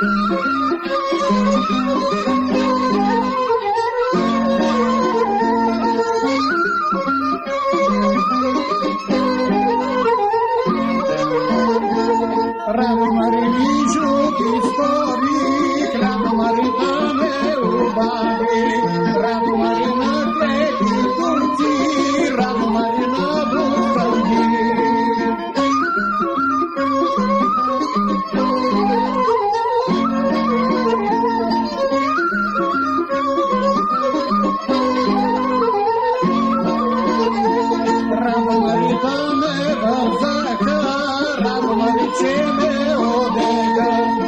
Ραγού Μάρεν Ισού, Πιστοβί, Ραγού Μάρεν Timmy Odega.